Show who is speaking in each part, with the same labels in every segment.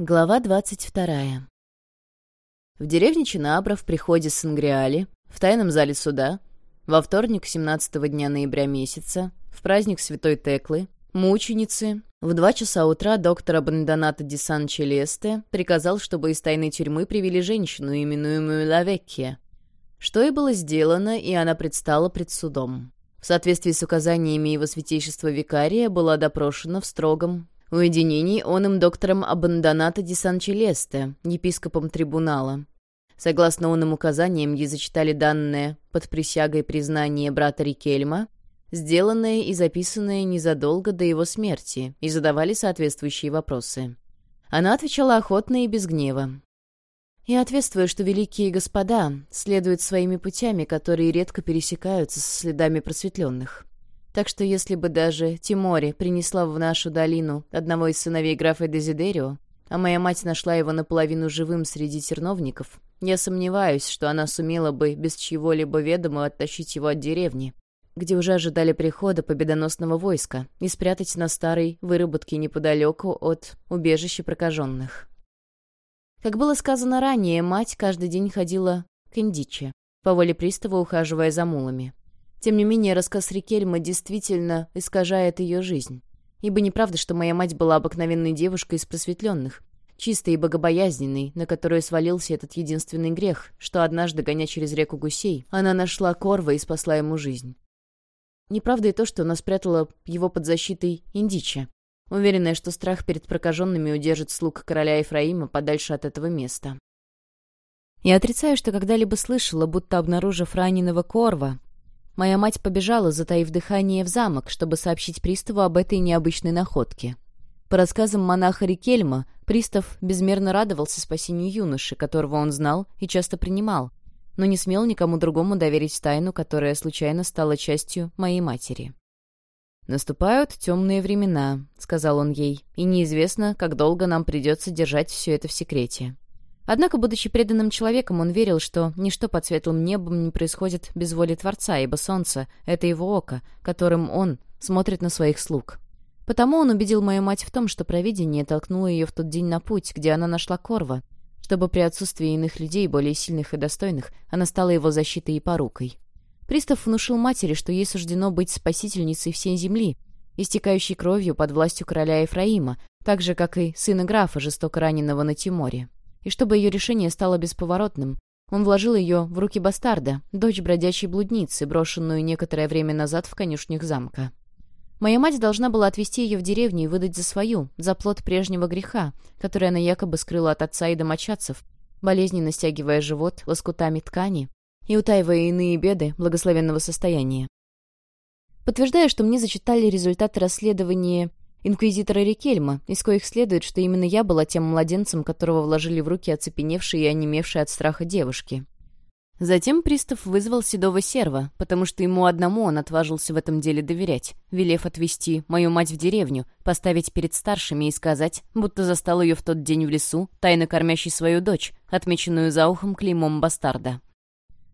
Speaker 1: Глава двадцать вторая. В деревне Чинабра в приходе Сангриали, в тайном зале суда, во вторник 17 дня ноября месяца, в праздник Святой Теклы, мученицы, в два часа утра доктор Абандоната ди Сан Челесте приказал, чтобы из тайной тюрьмы привели женщину, именуемую Лавеккия, что и было сделано, и она предстала пред судом. В соответствии с указаниями его святейшества викария была допрошена в строгом уединении он им доктором Абандоната ди Санчелесте, епископом трибунала. Согласно онным указаниям, ей зачитали данные под присягой признания брата Рикельма, сделанное и записанное незадолго до его смерти, и задавали соответствующие вопросы. Она отвечала охотно и без гнева. «Я ответствую, что великие господа следуют своими путями, которые редко пересекаются со следами просветленных. Так что если бы даже Тимори принесла в нашу долину одного из сыновей графа Дезидерио, а моя мать нашла его наполовину живым среди терновников, я сомневаюсь, что она сумела бы без чьего-либо ведома оттащить его от деревни, где уже ожидали прихода победоносного войска, и спрятать на старой выработке неподалеку от убежища прокаженных. Как было сказано ранее, мать каждый день ходила к Индиче, по воле пристава ухаживая за мулами. Тем не менее, рассказ Рикельма действительно искажает ее жизнь. Ибо неправда, что моя мать была обыкновенной девушкой из просветленных, чистой и богобоязненной, на которую свалился этот единственный грех, что однажды, гоня через реку гусей, она нашла Корва и спасла ему жизнь. Неправда и то, что она спрятала его под защитой Индича, уверенная, что страх перед прокаженными удержит слуг короля Ефраима подальше от этого места. Я отрицаю, что когда-либо слышала, будто обнаружив раненого Корва, Моя мать побежала, затаив дыхание, в замок, чтобы сообщить приставу об этой необычной находке. По рассказам монаха Рикельма, пристав безмерно радовался спасению юноши, которого он знал и часто принимал, но не смел никому другому доверить тайну, которая случайно стала частью моей матери. «Наступают темные времена», — сказал он ей, «и неизвестно, как долго нам придется держать все это в секрете. Однако, будучи преданным человеком, он верил, что ничто под светлым небом не происходит без воли Творца, ибо солнце — это его око, которым он смотрит на своих слуг. Потому он убедил мою мать в том, что провидение толкнуло ее в тот день на путь, где она нашла Корва, чтобы при отсутствии иных людей, более сильных и достойных, она стала его защитой и порукой. Пристав внушил матери, что ей суждено быть спасительницей всей земли, истекающей кровью под властью короля Ефраима, так же, как и сына графа, жестоко раненого на Тиморе и чтобы ее решение стало бесповоротным, он вложил ее в руки бастарда, дочь бродячей блудницы, брошенную некоторое время назад в конюшнях замка. Моя мать должна была отвезти ее в деревню и выдать за свою, за плод прежнего греха, который она якобы скрыла от отца и домочадцев, болезненно стягивая живот лоскутами ткани и утаивая иные беды благословенного состояния. Подтверждая, что мне зачитали результаты расследования инквизитора Рикельма, из коих следует, что именно я была тем младенцем, которого вложили в руки оцепеневшие и онемевшие от страха девушки. Затем пристав вызвал седого серва, потому что ему одному он отважился в этом деле доверять, велев отвезти мою мать в деревню, поставить перед старшими и сказать, будто застал ее в тот день в лесу, тайно кормящей свою дочь, отмеченную за ухом клеймом бастарда.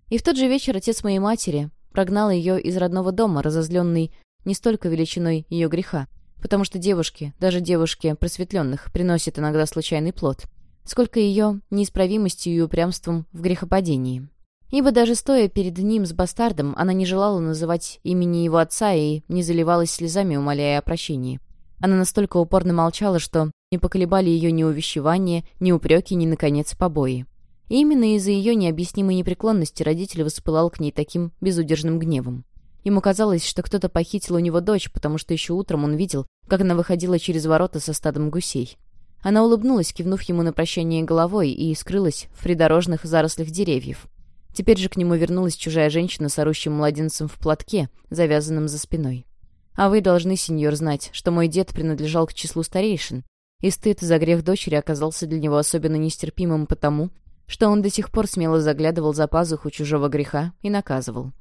Speaker 1: И в тот же вечер отец моей матери прогнал ее из родного дома, разозленный не столько величиной ее греха, потому что девушки, даже девушки просветленных, приносят иногда случайный плод, сколько ее неисправимостью и упрямством в грехопадении. Ибо даже стоя перед ним с бастардом, она не желала называть имени его отца и не заливалась слезами, умоляя о прощении. Она настолько упорно молчала, что не поколебали ее ни увещевания, ни упреки, ни, наконец, побои. И именно из-за ее необъяснимой непреклонности родитель воспылал к ней таким безудержным гневом. Ему казалось, что кто-то похитил у него дочь, потому что еще утром он видел, как она выходила через ворота со стадом гусей. Она улыбнулась, кивнув ему на прощание головой, и скрылась в придорожных зарослях деревьев. Теперь же к нему вернулась чужая женщина с орущим младенцем в платке, завязанном за спиной. «А вы должны, сеньор, знать, что мой дед принадлежал к числу старейшин, и стыд за грех дочери оказался для него особенно нестерпимым потому, что он до сих пор смело заглядывал за пазуху чужого греха и наказывал.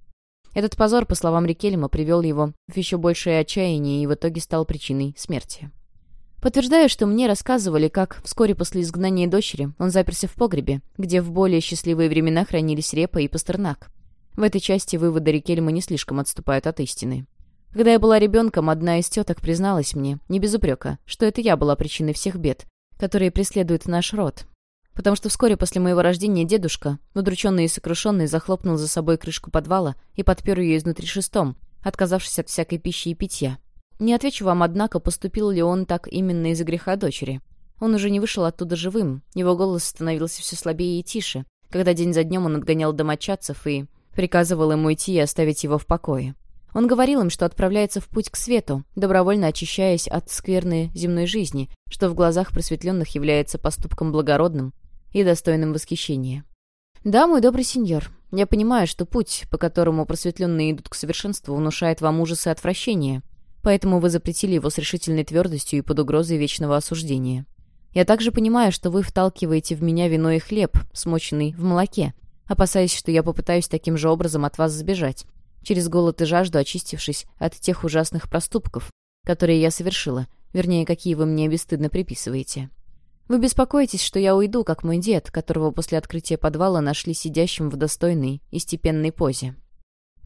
Speaker 1: Этот позор, по словам Рикельма, привел его в еще большее отчаяние и в итоге стал причиной смерти. Подтверждаю, что мне рассказывали, как вскоре после изгнания дочери он заперся в погребе, где в более счастливые времена хранились репа и пастернак. В этой части выводы Рикельма не слишком отступают от истины. Когда я была ребенком, одна из теток призналась мне, не без упрека, что это я была причиной всех бед, которые преследуют наш род. Потому что вскоре после моего рождения дедушка, удрученный и сокрушенный, захлопнул за собой крышку подвала и подпер ее изнутри шестом, отказавшись от всякой пищи и питья. Не отвечу вам, однако, поступил ли он так именно из-за греха дочери. Он уже не вышел оттуда живым, его голос становился все слабее и тише, когда день за днем он отгонял домочадцев и приказывал ему идти и оставить его в покое. Он говорил им, что отправляется в путь к свету, добровольно очищаясь от скверной земной жизни, что в глазах просветленных является поступком благородным и достойным восхищения. «Да, мой добрый сеньор, я понимаю, что путь, по которому просветленные идут к совершенству, внушает вам ужасы и отвращение, поэтому вы запретили его с решительной твердостью и под угрозой вечного осуждения. Я также понимаю, что вы вталкиваете в меня вино и хлеб, смоченный в молоке, опасаясь, что я попытаюсь таким же образом от вас сбежать, через голод и жажду очистившись от тех ужасных проступков, которые я совершила, вернее, какие вы мне бесстыдно приписываете. Вы беспокоитесь, что я уйду, как мой дед, которого после открытия подвала нашли сидящим в достойной и степенной позе.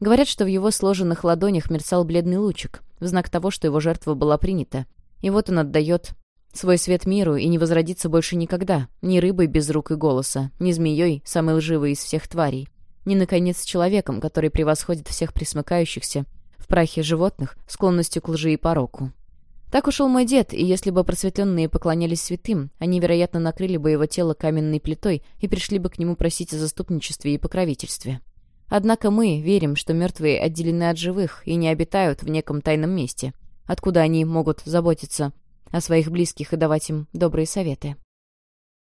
Speaker 1: Говорят, что в его сложенных ладонях мерцал бледный лучик, в знак того, что его жертва была принята. И вот он отдает свой свет миру и не возродится больше никогда, ни рыбой без рук и голоса, ни змеей, самой лживой из всех тварей, ни, наконец, человеком, который превосходит всех присмыкающихся в прахе животных склонностью к лжи и пороку. Так ушел мой дед, и если бы просветленные поклонялись святым, они, вероятно, накрыли бы его тело каменной плитой и пришли бы к нему просить о заступничестве и покровительстве. Однако мы верим, что мертвые отделены от живых и не обитают в неком тайном месте, откуда они могут заботиться о своих близких и давать им добрые советы.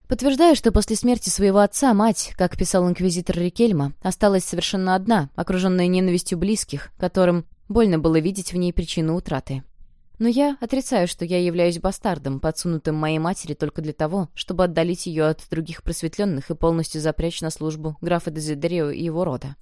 Speaker 1: Подтверждаю, что после смерти своего отца мать, как писал инквизитор Рикельма, осталась совершенно одна, окруженная ненавистью близких, которым больно было видеть в ней причину утраты. Но я отрицаю, что я являюсь бастардом, подсунутым моей матери только для того, чтобы отдалить ее от других просветленных и полностью запрячь на службу графа Дезидерио и его рода.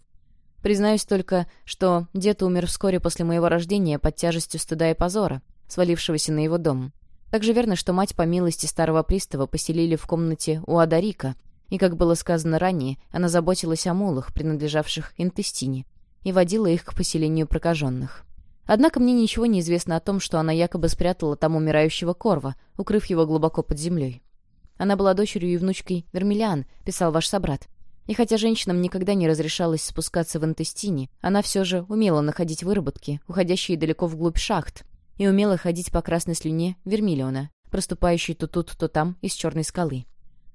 Speaker 1: Признаюсь только, что дед умер вскоре после моего рождения под тяжестью стыда и позора, свалившегося на его дом. Также верно, что мать по милости старого пристава поселили в комнате у Адарика, и, как было сказано ранее, она заботилась о мулах, принадлежавших интестине, и водила их к поселению прокаженных. Однако мне ничего не известно о том, что она якобы спрятала там умирающего Корва, укрыв его глубоко под землей. Она была дочерью и внучкой Вермиллиан, писал ваш собрат. И хотя женщинам никогда не разрешалось спускаться в интестине, она все же умела находить выработки, уходящие далеко вглубь шахт, и умела ходить по красной слюне вермиллиона, проступающей то тут, то там из черной скалы.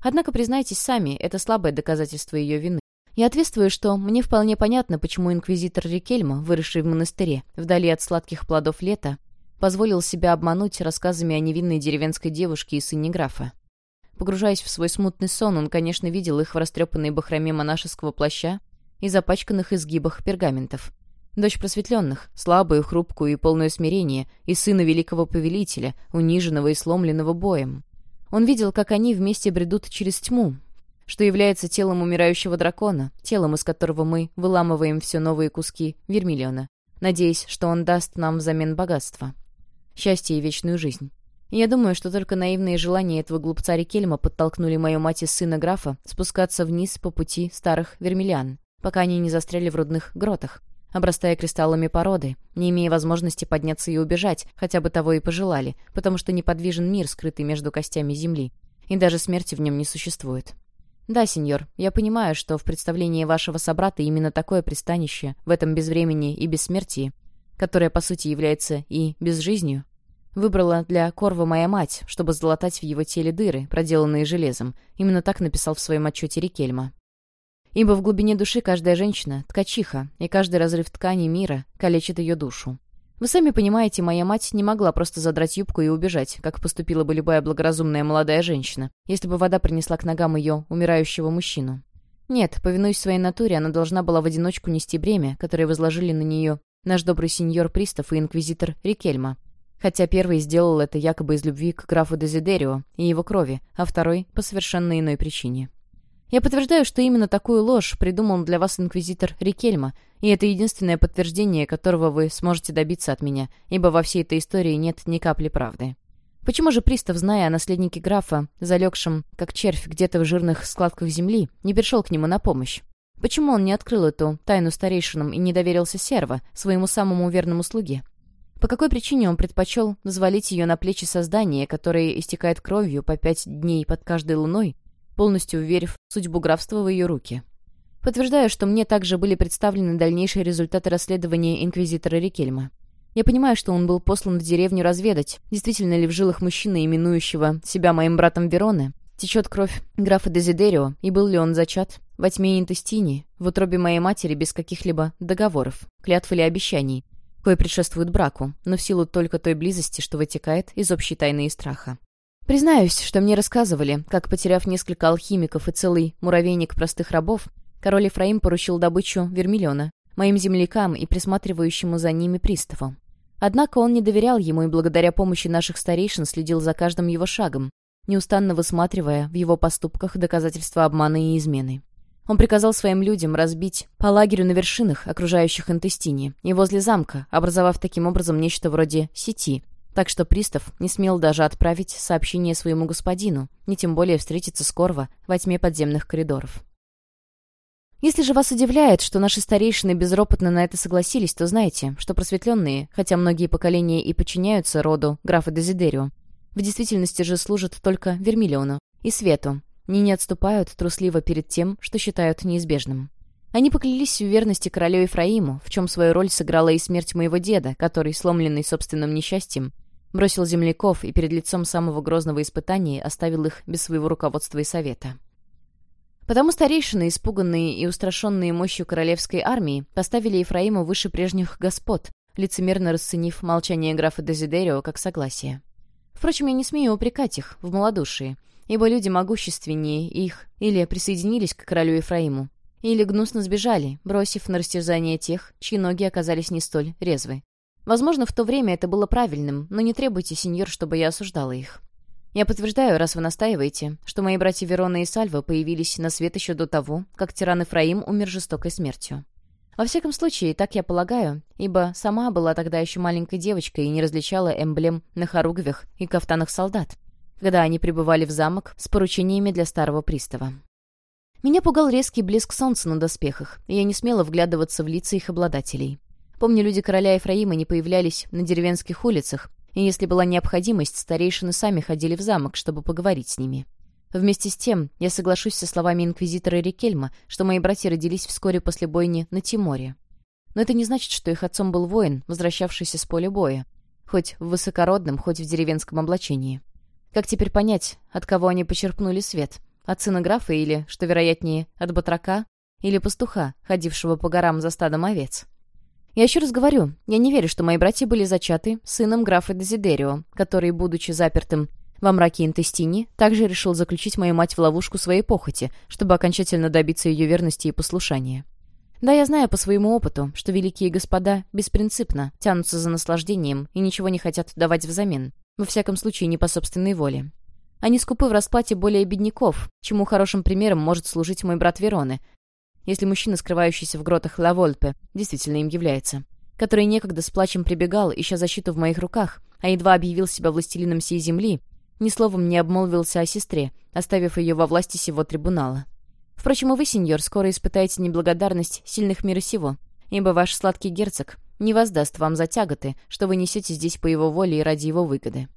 Speaker 1: Однако, признайтесь сами, это слабое доказательство ее вины. Я ответствую, что мне вполне понятно, почему инквизитор Рикельма, выросший в монастыре, вдали от сладких плодов лета, позволил себя обмануть рассказами о невинной деревенской девушке и сыне графа. Погружаясь в свой смутный сон, он, конечно, видел их в растрепанной бахроме монашеского плаща и запачканных изгибах пергаментов — Дочь просветленных, слабую, хрупкую и полное смирения, и сына великого повелителя, униженного и сломленного боем. Он видел, как они вместе бредут через тьму, что является телом умирающего дракона, телом, из которого мы выламываем все новые куски вермиллиона, надеясь, что он даст нам взамен богатства, счастье и вечную жизнь. И я думаю, что только наивные желания этого глупца Рикельма подтолкнули мою мать и сына графа спускаться вниз по пути старых вермиллиан, пока они не застряли в рудных гротах, обрастая кристаллами породы, не имея возможности подняться и убежать, хотя бы того и пожелали, потому что неподвижен мир, скрытый между костями земли, и даже смерти в нем не существует. Да, сеньор, я понимаю, что в представлении вашего собрата именно такое пристанище в этом безвремени и бессмертии, которое, по сути, является и безжизнью, выбрала для Корва моя мать, чтобы залатать в его теле дыры, проделанные железом. Именно так написал в своем отчете Рикельма. Ибо в глубине души каждая женщина — ткачиха, и каждый разрыв ткани мира калечит ее душу. Вы сами понимаете, моя мать не могла просто задрать юбку и убежать, как поступила бы любая благоразумная молодая женщина, если бы вода принесла к ногам ее умирающего мужчину. Нет, повинуясь своей натуре, она должна была в одиночку нести бремя, которое возложили на нее наш добрый сеньор Пристав и инквизитор Рикельма. Хотя первый сделал это якобы из любви к графу Дезидерио и его крови, а второй — по совершенно иной причине. Я подтверждаю, что именно такую ложь придумал для вас инквизитор Рикельма, и это единственное подтверждение, которого вы сможете добиться от меня, ибо во всей этой истории нет ни капли правды. Почему же пристав, зная о наследнике графа, залегшем, как червь, где-то в жирных складках земли, не пришел к нему на помощь? Почему он не открыл эту тайну старейшинам и не доверился Серва, своему самому верному слуге? по какой причине он предпочел взвалить ее на плечи создания, которое истекает кровью по пять дней под каждой луной, полностью уверив судьбу графства в ее руки. Подтверждаю, что мне также были представлены дальнейшие результаты расследования инквизитора Рикельма. Я понимаю, что он был послан в деревню разведать, действительно ли в жилах мужчины, именующего себя моим братом Вероны, течет кровь графа Дезидерио, и был ли он зачат во тьме интестини, в утробе моей матери без каких-либо договоров, клятв или обещаний, кое предшествуют браку, но в силу только той близости, что вытекает из общей тайны и страха. Признаюсь, что мне рассказывали, как, потеряв несколько алхимиков и целый муравейник простых рабов, король Ефраим поручил добычу вермиллиона моим землякам и присматривающему за ними приставу. Однако он не доверял ему и благодаря помощи наших старейшин следил за каждым его шагом, неустанно высматривая в его поступках доказательства обмана и измены. Он приказал своим людям разбить по лагерю на вершинах, окружающих Интестини, и возле замка, образовав таким образом нечто вроде сети, так что пристав не смел даже отправить сообщение своему господину, не тем более встретиться с Корво во тьме подземных коридоров. Если же вас удивляет, что наши старейшины безропотно на это согласились, то знайте, что просветленные, хотя многие поколения и подчиняются роду графа Дезидерио, в действительности же служат только Вермиллиону и Свету, ни не отступают трусливо перед тем, что считают неизбежным. Они поклялись в верности королю Ефраиму, в чем свою роль сыграла и смерть моего деда, который, сломленный собственным несчастьем, бросил земляков и перед лицом самого грозного испытания оставил их без своего руководства и совета. Потому старейшины, испуганные и устрашенные мощью королевской армии, поставили Ефраима выше прежних господ, лицемерно расценив молчание графа Дезидерио как согласие. Впрочем, я не смею упрекать их в малодушии ибо люди могущественнее их или присоединились к королю Ефраиму, или гнусно сбежали, бросив на растерзание тех, чьи ноги оказались не столь резвы. Возможно, в то время это было правильным, но не требуйте, сеньор, чтобы я осуждала их. Я подтверждаю, раз вы настаиваете, что мои братья Верона и Сальва появились на свет еще до того, как тиран Ефраим умер жестокой смертью. Во всяком случае, так я полагаю, ибо сама была тогда еще маленькой девочкой и не различала эмблем на хоругвях и кафтанах солдат, когда они прибывали в замок с поручениями для старого пристава. Меня пугал резкий блеск солнца на доспехах, и я не смела вглядываться в лица их обладателей. Помню, люди короля Ефраима не появлялись на деревенских улицах, и если была необходимость, старейшины сами ходили в замок, чтобы поговорить с ними. Вместе с тем, я соглашусь со словами инквизитора Рикельма, что мои братья родились вскоре после бойни на Тиморе. Но это не значит, что их отцом был воин, возвращавшийся с поля боя, хоть в высокородном, хоть в деревенском облачении. Как теперь понять, от кого они почерпнули свет? От сына графа или, что вероятнее, от батрака? Или пастуха, ходившего по горам за стадом овец? Я еще раз говорю, я не верю, что мои братья были зачаты сыном графа Дезидерио, который, будучи запертым во мраке Интестини, также решил заключить мою мать в ловушку своей похоти, чтобы окончательно добиться ее верности и послушания. Да, я знаю по своему опыту, что великие господа беспринципно тянутся за наслаждением и ничего не хотят давать взамен. Во всяком случае, не по собственной воле. Они скупы в расплате более бедняков, чему хорошим примером может служить мой брат Вероны, если мужчина, скрывающийся в гротах Лавольпе, действительно им является, который некогда с плачем прибегал, ища защиту в моих руках, а едва объявил себя властелином всей земли, ни словом не обмолвился о сестре, оставив ее во власти сего трибунала. Впрочем, вы, сеньор, скоро испытаете неблагодарность сильных мира сего, ибо ваш сладкий герцог не воздаст вам за тяготы, что вы несете здесь по его воле и ради его выгоды.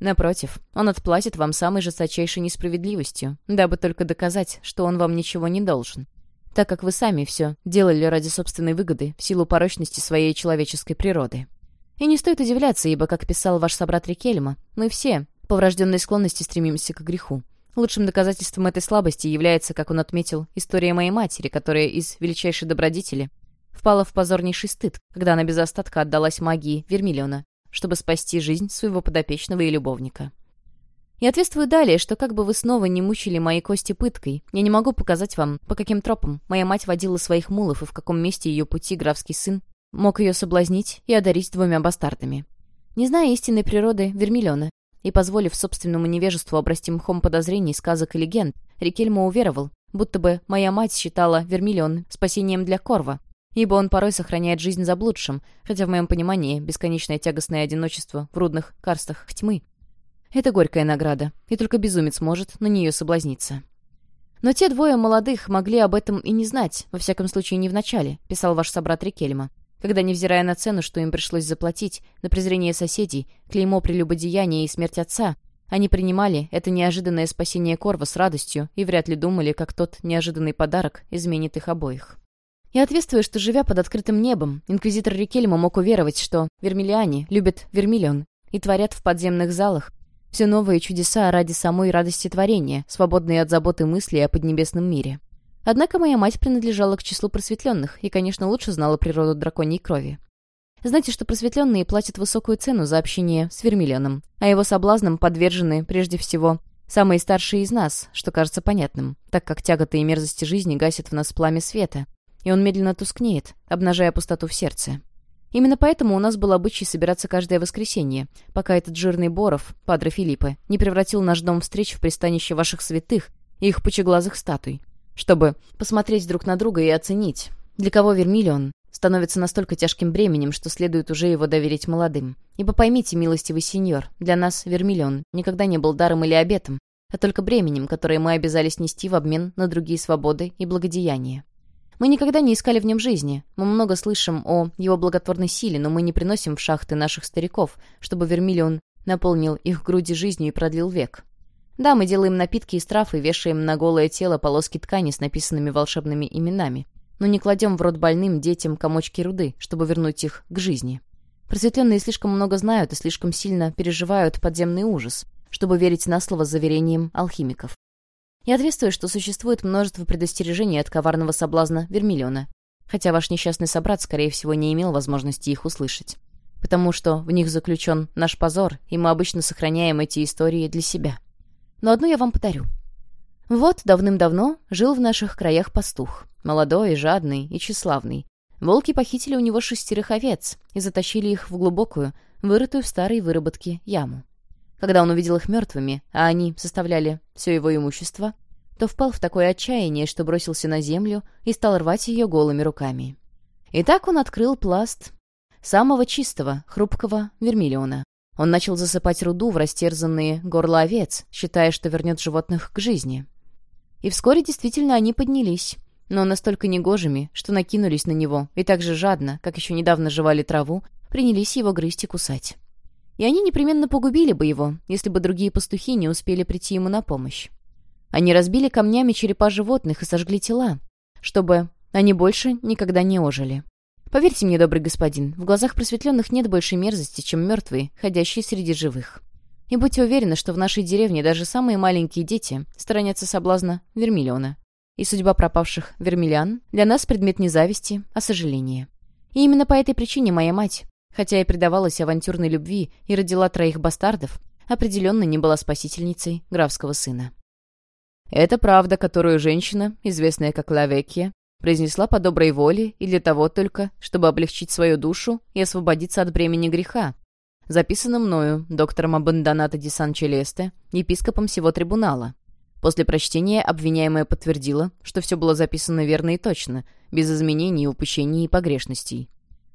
Speaker 1: Напротив, он отплатит вам самой жесточайшей несправедливостью, дабы только доказать, что он вам ничего не должен. Так как вы сами все делали ради собственной выгоды в силу порочности своей человеческой природы. И не стоит удивляться, ибо, как писал ваш собрат Рикельма, мы все, по врожденной склонности, стремимся к греху. Лучшим доказательством этой слабости является, как он отметил, история моей матери, которая из величайшей добродетели впала в позорнейший стыд, когда она без остатка отдалась магии Вермиллиона, чтобы спасти жизнь своего подопечного и любовника. И ответствую далее, что как бы вы снова не мучили мои кости пыткой, я не могу показать вам, по каким тропам моя мать водила своих мулов и в каком месте ее пути графский сын мог ее соблазнить и одарить двумя бастардами. Не зная истинной природы Вермиллиона и позволив собственному невежеству обрасти мхом подозрений, сказок и легенд, Рикельмо уверовал, будто бы моя мать считала Вермиллион спасением для Корва, ибо он порой сохраняет жизнь заблудшим, хотя в моем понимании бесконечное тягостное одиночество в рудных карстах тьмы. Это горькая награда, и только безумец может на нее соблазниться. Но те двое молодых могли об этом и не знать, во всяком случае не в начале, писал ваш собрат Рикельма. когда, невзирая на цену, что им пришлось заплатить, на презрение соседей, клеймо прелюбодеяния и смерть отца, они принимали это неожиданное спасение Корва с радостью и вряд ли думали, как тот неожиданный подарок изменит их обоих. Я ответствую, что, живя под открытым небом, инквизитор Рикельма мог уверовать, что вермиллиане любят вермиллион и творят в подземных залах все новые чудеса ради самой радости творения, свободные от заботы мысли о поднебесном мире. Однако моя мать принадлежала к числу просветленных и, конечно, лучше знала природу драконьей крови. Знаете, что просветленные платят высокую цену за общение с Вермиллионом, а его соблазнам подвержены, прежде всего, самые старшие из нас, что кажется понятным, так как тяготы и мерзости жизни гасят в нас пламя света, и он медленно тускнеет, обнажая пустоту в сердце. Именно поэтому у нас был обычай собираться каждое воскресенье, пока этот жирный Боров, падре Филиппа, не превратил наш дом встреч в пристанище ваших святых и их пучеглазых статуй, чтобы посмотреть друг на друга и оценить, для кого Вермиллион становится настолько тяжким бременем, что следует уже его доверить молодым. Ибо поймите, милостивый сеньор, для нас Вермиллион никогда не был даром или обетом, а только бременем, которое мы обязались нести в обмен на другие свободы и благодеяния. Мы никогда не искали в нем жизни. Мы много слышим о его благотворной силе, но мы не приносим в шахты наших стариков, чтобы Вермиллион наполнил их груди жизнью и продлил век. Да, мы делаем напитки из трав и вешаем на голое тело полоски ткани с написанными волшебными именами, но не кладем в рот больным детям комочки руды, чтобы вернуть их к жизни. Просветленные слишком много знают и слишком сильно переживают подземный ужас, чтобы верить на слово с заверением алхимиков. Я ответствую, что существует множество предостережений от коварного соблазна Вермиллиона, хотя ваш несчастный собрат, скорее всего, не имел возможности их услышать. Потому что в них заключен наш позор, и мы обычно сохраняем эти истории для себя. Но одну я вам подарю. Вот давным-давно жил в наших краях пастух, молодой, жадный и тщеславный. Волки похитили у него шестерых овец и затащили их в глубокую, вырытую в старой выработке яму. Когда он увидел их мертвыми, а они составляли все его имущество, то впал в такое отчаяние, что бросился на землю и стал рвать ее голыми руками. И так он открыл пласт самого чистого, хрупкого вермиллиона. Он начал засыпать руду в растерзанные горла овец, считая, что вернет животных к жизни. И вскоре действительно они поднялись, но настолько негожими, что накинулись на него и так же жадно, как еще недавно жевали траву, принялись его грызть и кусать и они непременно погубили бы его, если бы другие пастухи не успели прийти ему на помощь. Они разбили камнями черепа животных и сожгли тела, чтобы они больше никогда не ожили. Поверьте мне, добрый господин, в глазах просветленных нет большей мерзости, чем мертвые, ходящие среди живых. И будьте уверены, что в нашей деревне даже самые маленькие дети сторонятся соблазна вермиллиона. И судьба пропавших вермиллиан для нас предмет не зависти, а сожаления. И именно по этой причине моя мать, хотя и предавалась авантюрной любви и родила троих бастардов, определенно не была спасительницей графского сына. Это правда, которую женщина, известная как Лавекия, произнесла по доброй воле и для того только, чтобы облегчить свою душу и освободиться от бремени греха. Записано мною, доктором Абандоната ди Сан-Челесте, епископом всего трибунала. После прочтения обвиняемая подтвердила, что все было записано верно и точно, без изменений, упущений и погрешностей.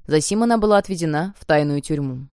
Speaker 1: Засим она была отведена в тайную тюрьму.